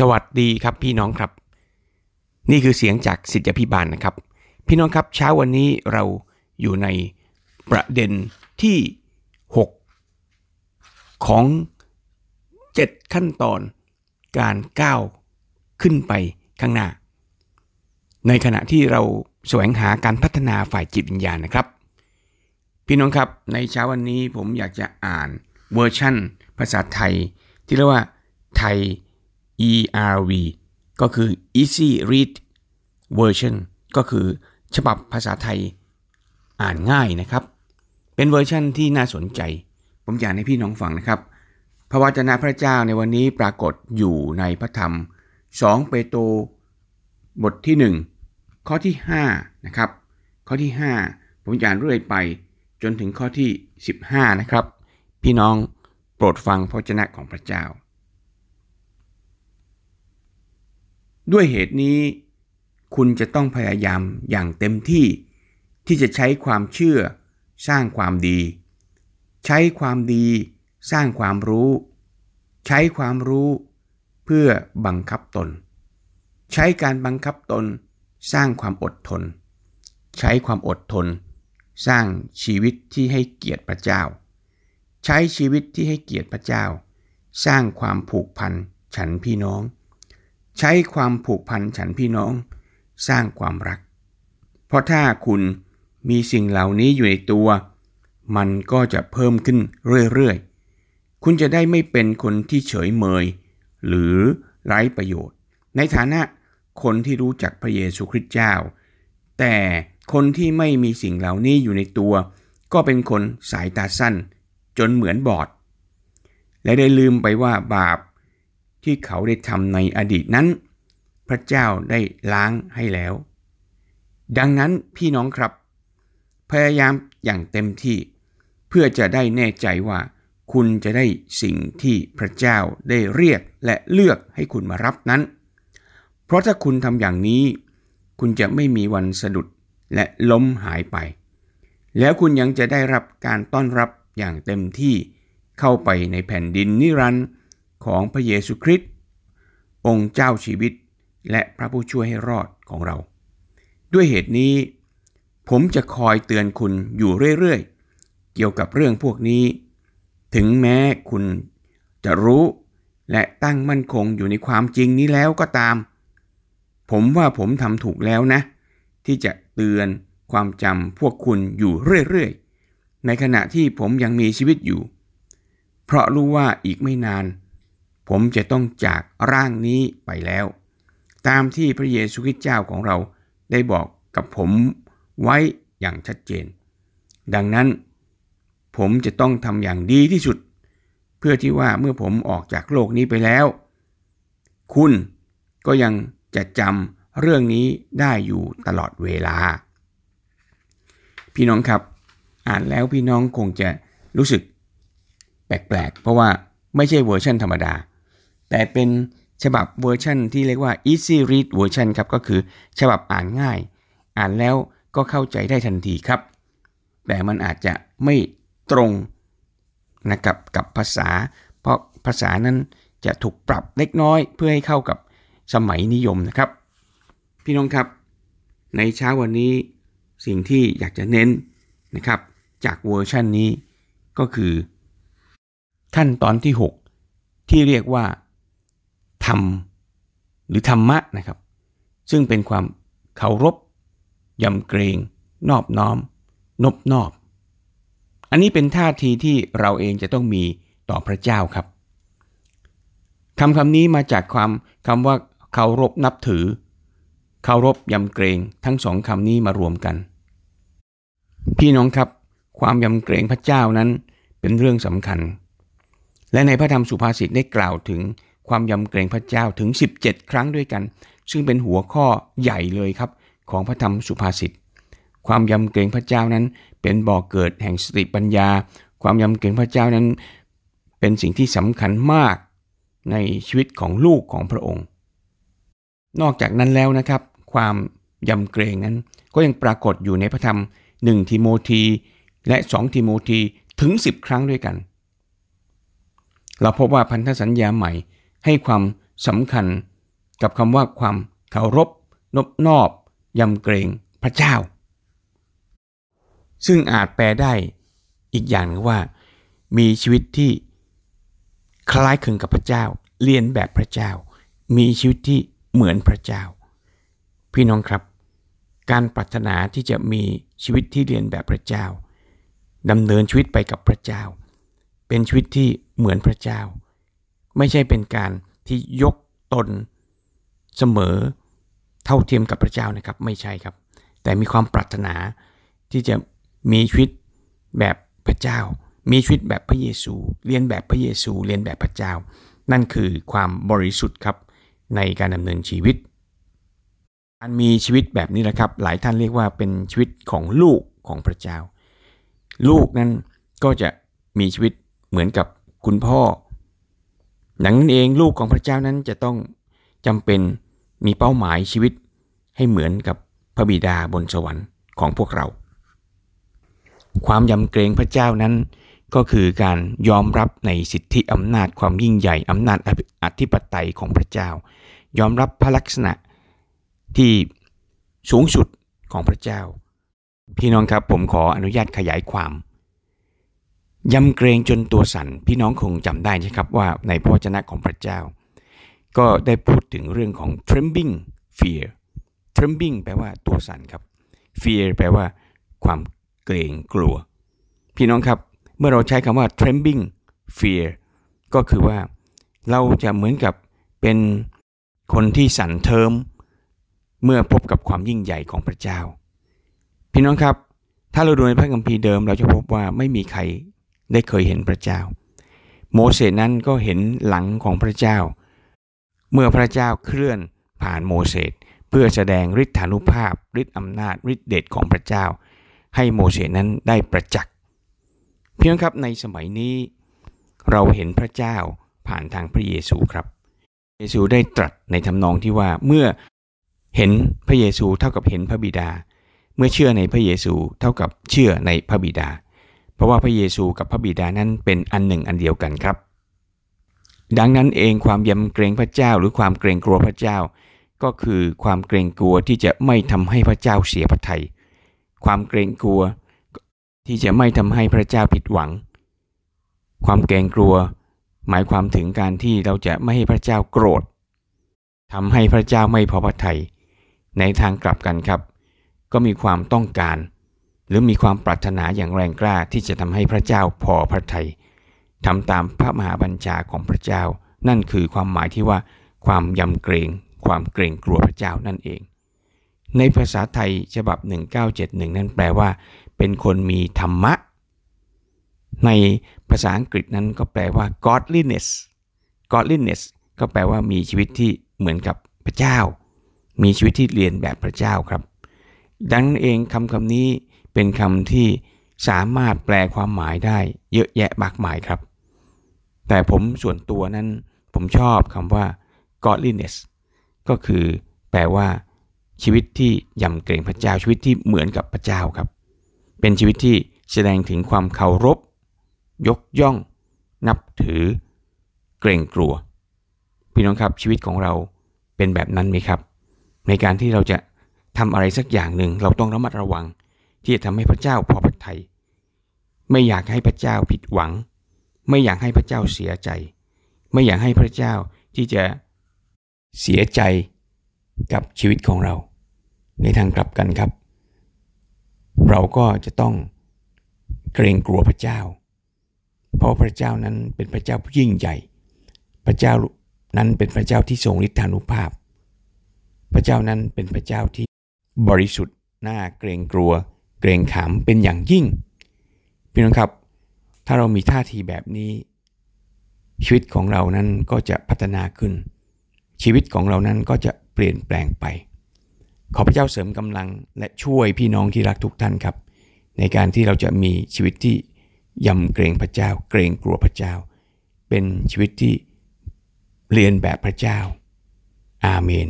สวัสดีครับพี่น้องครับ นี่คือเสียงจากสิทธิพิบาลนะครับ พี่น้องครับเช้าวันนี้เราอยู่ในประเด็นที่ 6 ของ 7 ขั้นตอนการก้าวขึ้นไปข้างหน้า ในขณะที่เราแสวงหาการพัฒนาฝ่ายจิตวิญญาณนะครับ พี่น้องครับในเช้าวันนี้ผมอยากจะอ่านเวอร์ชั่น ภาษาไทย ที่เรียกว่าไทย ERV ก็คือ Easy Read Version ก็คือฉบับภาษาไทยอ่านง่ายนะครับ เป็นเวอร์ชั่นที่น่าสนใจ ผมอยากให้พี่น้องฟังนะครับ พระวจนะพระเจ้าในวันนี้ปรากฏอยู่ในพระธรรม 2 เปโตรบทที่ 1 ข้อที่5นะครับ ข้อที่ 5 ผมจะอ่านเรื่อยไปจนถึงข้อที่ 15 นะครับ พี่น้องโปรดฟังพระวจนะของพระเจ้า ด้วยเหตุนี้ คุณจะต้องพยายามอย่างเต็มที่ ที่จะใช้ความเชื่อ สร้างความดี ใช้ความดี สร้างความรู้ ใช้ความรู้ เพื่อบังคับตน ใช้การบังคับตน สร้างความอดทน ใช้ความอดทน สร้างชีวิตที่ให้เกียรติพระเจ้า ใช้ชีวิตที่ให้เกียรติพระเจ้า สร้างความผูกพันฉันพี่น้อง ใช้ความผูกพันฉันพี่น้อง สร้างความรัก เพราะถ้าคุณมีสิ่งเหล่านี้อยู่ในตัว มันก็จะเพิ่มขึ้นเรื่อยๆ คุณจะได้ไม่เป็นคนที่เฉยเมย หรือไร้ประโยชน์ ในฐานะคนที่รู้จักพระเยซูคริสต์เจ้า แต่คนที่ไม่มีสิ่งเหล่านี้อยู่ในตัว ก็เป็นคนสายตาสั้น จนเหมือนบอด และได้ลืมไปว่าบาป ที่เขาได้ทำในอดีตนั้น พระเจ้าได้ล้างให้แล้ว ดังนั้นพี่น้องครับ พยายามอย่างเต็มที่ เพื่อจะได้แน่ใจว่า คุณจะได้สิ่งที่พระเจ้าได้เรียกและเลือกให้คุณมารับนั้น เพราะถ้าคุณทำอย่างนี้ คุณจะไม่มีวันสะดุดและล้มหายไป แล้วคุณยังจะได้รับการต้อนรับอย่างเต็มที่เข้าไปในแผ่นดินนิรันดร์ ของพระเยซูคริสต์องค์เจ้าชีวิต และพระผู้ช่วยให้รอดของเรา ด้วยเหตุนี้ ผมจะคอยเตือนคุณอยู่เรื่อยๆ เกี่ยวกับเรื่องพวกนี้ ถึงแม้คุณจะรู้และตั้งมั่นคงอยู่ในความจริงนี้แล้วก็ตาม ผมว่าผมทำถูกแล้วนะ ที่จะเตือนความจำพวกคุณอยู่เรื่อยๆ ในขณะที่ผมยังมีชีวิตอยู่ เพราะรู้ว่าอีกไม่นาน ผมจะต้องจากร่างนี้ไปแล้ว ตามที่พระเยซูคริสต์เจ้าของเราได้บอกกับผมไว้อย่างชัดเจน ดังนั้น ผมจะต้องทำอย่างดีที่สุด เพื่อที่ว่าเมื่อผมออกจากโลกนี้ไปแล้ว คุณก็ยังจะจำเรื่องนี้ได้อยู่ตลอดเวลา พี่น้องครับ อ่านแล้วพี่น้องคงจะรู้สึกแปลกๆ เพราะว่าไม่ใช่เวอร์ชันธรรมดา แต่เป็นฉบับเวอร์ชันที่เรียกว่า easy read version ครับก็คือฉบับอ่านง่าย อ่านแล้วก็เข้าใจได้ทันทีครับ แต่มันอาจจะไม่ตรงนะครับกับภาษา เพราะภาษานั้นจะถูกปรับเล็กน้อยเพื่อให้เข้ากับสมัยนิยมนะครับ พี่น้องครับ ในเช้าวันนี้สิ่งที่อยากจะเน้นนะครับ จากเวอร์ชันนี้ก็คือขั้นตอนที่ 6 ที่เรียกว่า ธรรม หรือธรรมะนะครับ ซึ่งเป็นความเคารพยำเกรงนอบน้อม นบนอบ อันนี้เป็นท่าทีที่เราเองจะต้องมีต่อพระเจ้าครับคำคำนี้มาจากความคำว่าเคารพนับถือ เคารพยำเกรงทั้งสองคำนี้มารวมกัน พี่น้องครับ ความยำเกรงพระเจ้านั้นเป็นเรื่องสำคัญ และในพระธรรมสุภาษิตได้กล่าวถึง ความยำเกรงพระเจ้าถึง 17 ครั้งด้วยกัน ซึ่งเป็นหัวข้อใหญ่เลยครับของพระธรรมสุภาษิต ความยำเกรงพระเจ้านั้น เป็นบ่อกเกิดแห่งสติปัญญา ความยำเกรงพระเจ้านั้น เป็นสิ่งที่สำคัญมากในชีวิตของลูกของพระองค์ นอกจากนั้นแล้วนะครับ ความยำเกรงนั้นก็ยังปรากฏอยู่ในพระธรรม 1 ทิโมธีและ 2 ทิโมธีถึง 10 ครั้งด้วยกัน เราพบว่าพันธสัญญาใหม่ ให้ความสำคัญกับคำว่าความเคารพนบนอบยำเกรงพระเจ้า ซึ่งอาจแปลได้อีกอย่างนึงว่า มีชีวิตที่คล้ายคลึงกับพระเจ้า เรียนแบบพระเจ้า มีชีวิตที่เหมือนพระเจ้า พี่น้องครับ การปรารถนาที่จะมีชีวิตที่เรียนแบบพระเจ้าดำเนินชีวิตไปกับพระเจ้า เป็นชีวิตที่เหมือนพระเจ้า ไม่ใช่เป็นการที่ยกตนเสมอเท่าเทียมกับพระเจ้านะครับ ไม่ใช่ครับ แต่มีความปรารถนาที่จะมีชีวิตแบบพระเจ้า มีชีวิตแบบพระเยซู เรียนแบบพระเยซู เรียนแบบพระเจ้า นั่นคือความบริสุทธิ์ครับในการดำเนินชีวิตการมีชีวิตแบบนี้นะครับ หลายท่านเรียกว่าเป็นชีวิตของลูกของพระเจ้า ลูกนั้นก็จะมีชีวิตเหมือนกับคุณพ่อ ดังนั้นเองลูกของพระเจ้านั้นจะต้องจำเป็นมีเป้าหมายชีวิตให้เหมือนกับพระบิดาบนสวรรค์ของพวกเรา ความยำเกรงพระเจ้านั้นก็คือการยอมรับในสิทธิอำนาจความยิ่งใหญ่อำนาจอธิปไตยของพระเจ้า ยอมรับพระลักษณะที่สูงสุดของพระเจ้า พี่น้องครับผมขออนุญาตขยายความ ยำเกรงจนตัวสั่นพี่น้องคงจำได้ใช่ครับว่าในพระวจนะของพระเจ้า ก็ได้พูดถึงเรื่องของ trembling fear trembling แปลว่าตัวสั่นครับ fear แปลว่า ความเกรงกลัว พี่น้องครับ เมื่อเราใช้คำว่า trembling fear ก็คือว่าเราจะเหมือนกับเป็นคนที่สั่นเทิม เมื่อพบกับความยิ่งใหญ่ของพระเจ้า พี่น้องครับ ถ้าเราดูในพระคัมภีร์เดิม เราจะพบว่าไม่มีใคร ได้เคยเห็นพระเจ้า โมเสสนั้นก็เห็นหลังของพระเจ้า เมื่อพระเจ้าเคลื่อนผ่านโมเสสเพื่อแสดงฤทธานุภาพฤทธิอำนาจฤทธิเดชของพระเจ้า ให้โมเสสนั้นได้ประจักษ์เพียงครับในสมัยนี้ เราเห็นพระเจ้าผ่านทางพระเยซูครับ เยซูได้ตรัสในทำนองที่ว่าเมื่อเห็นพระเยซูเท่ากับเห็นพระบิดา เมื่อเชื่อในพระเยซูเท่ากับเชื่อในพระบิดา ราะว่าพระเยซูกับพระบิดานั้นเป็นอันหนึ่งอันเดียวกันครับ ดังนั้นเองความยำเกรงพระเจ้าหรือความเกรงกลัวพระเจ้า ก็คือความเกรงกลัวที่จะไม่ทำให้พระเจ้าเสียพระทยัยความเกรงกลัวที่จะไม่ทำให้พระเจ้าผิดหวัง ความเกรงกลัว หมายความถึงการที่เราจะไม่ให้พระเจ้าโกรธทำให้พระเจ้าไม่พอพระทยัยในทางกลับกันครับ ก็มีความต้องการ หรือมีความปรารถนาอย่างแรงกล้าที่จะทำให้พระเจ้าพอพระทยัยทำตามพระมหาบัญชาของพระเจ้า นั่นคือความหมายที่ว่า ความยำเกรง ความเกรงกลัวพระเจ้านั่นเอง ในภาษาไทยฉบับ 1971 นั้นแปลว่า เป็นคนมีธรรมะ ในภาษาอังกฤษนั้นก็แปลว่า godliness godliness ก็แปลว่ามีชีวิตที่เหมือนกับพระเจ้า มีชีวิตที่เรียนแบบพระเจ้าครับ ดังนั้นเองคำคำนี้ เป็นคำที่สามารถแปลความหมายได้เยอะแยะมากมายครับ แต่ผมส่วนตัวนั้นผมชอบคำว่า godliness ก็คือแปลว่า ชีวิตที่ยำเกรงพระเจ้าชีวิตที่เหมือนกับพระเจ้าครับ เป็นชีวิตที่แสดงถึงความเคารพ ยกย่อง นับถือ เกรงกลัว พี่น้องครับชีวิตของเราเป็นแบบนั้นไหมครับ ในการที่เราจะทำอะไรสักอย่างหนึ่งเราต้องระมัดระวัง ที่จะทำให้พระเจ้าพอพระทัยไม่อยากให้พระเจ้าผิดหวัง ไม่อยากให้พระเจ้าเสียใจ ไม่อยากให้พระเจ้าที่จะเสียใจกับชีวิตของเรา ในทางกลับกันครับ เราก็จะต้องเกรงกลัวพระเจ้า เพราะพระเจ้านั้นเป็นพระเจ้าผู้ยิ่งใหญ่ พระเจ้านั้นเป็นพระเจ้าที่ทรงฤทธานุภาพ พระเจ้านั้นเป็นพระเจ้าที่บริสุทธิ์น่าเกรงกลัว เกรงขามเป็นอย่างยิ่งพี่น้องครับ ถ้าเรามีท่าทีแบบนี้ ชีวิตของเรานั้นก็จะพัฒนาขึ้น ชีวิตของเรานั้นก็จะเปลี่ยนแปลงไป ขอพระเจ้าเสริมกำลังและช่วยพี่น้องที่รักทุกท่านครับ ในการที่เราจะมีชีวิตที่ยำเกรงพระเจ้า เกรงกลัวพระเจ้า เป็นชีวิตที่เรียนแบบพระเจ้า อาเมน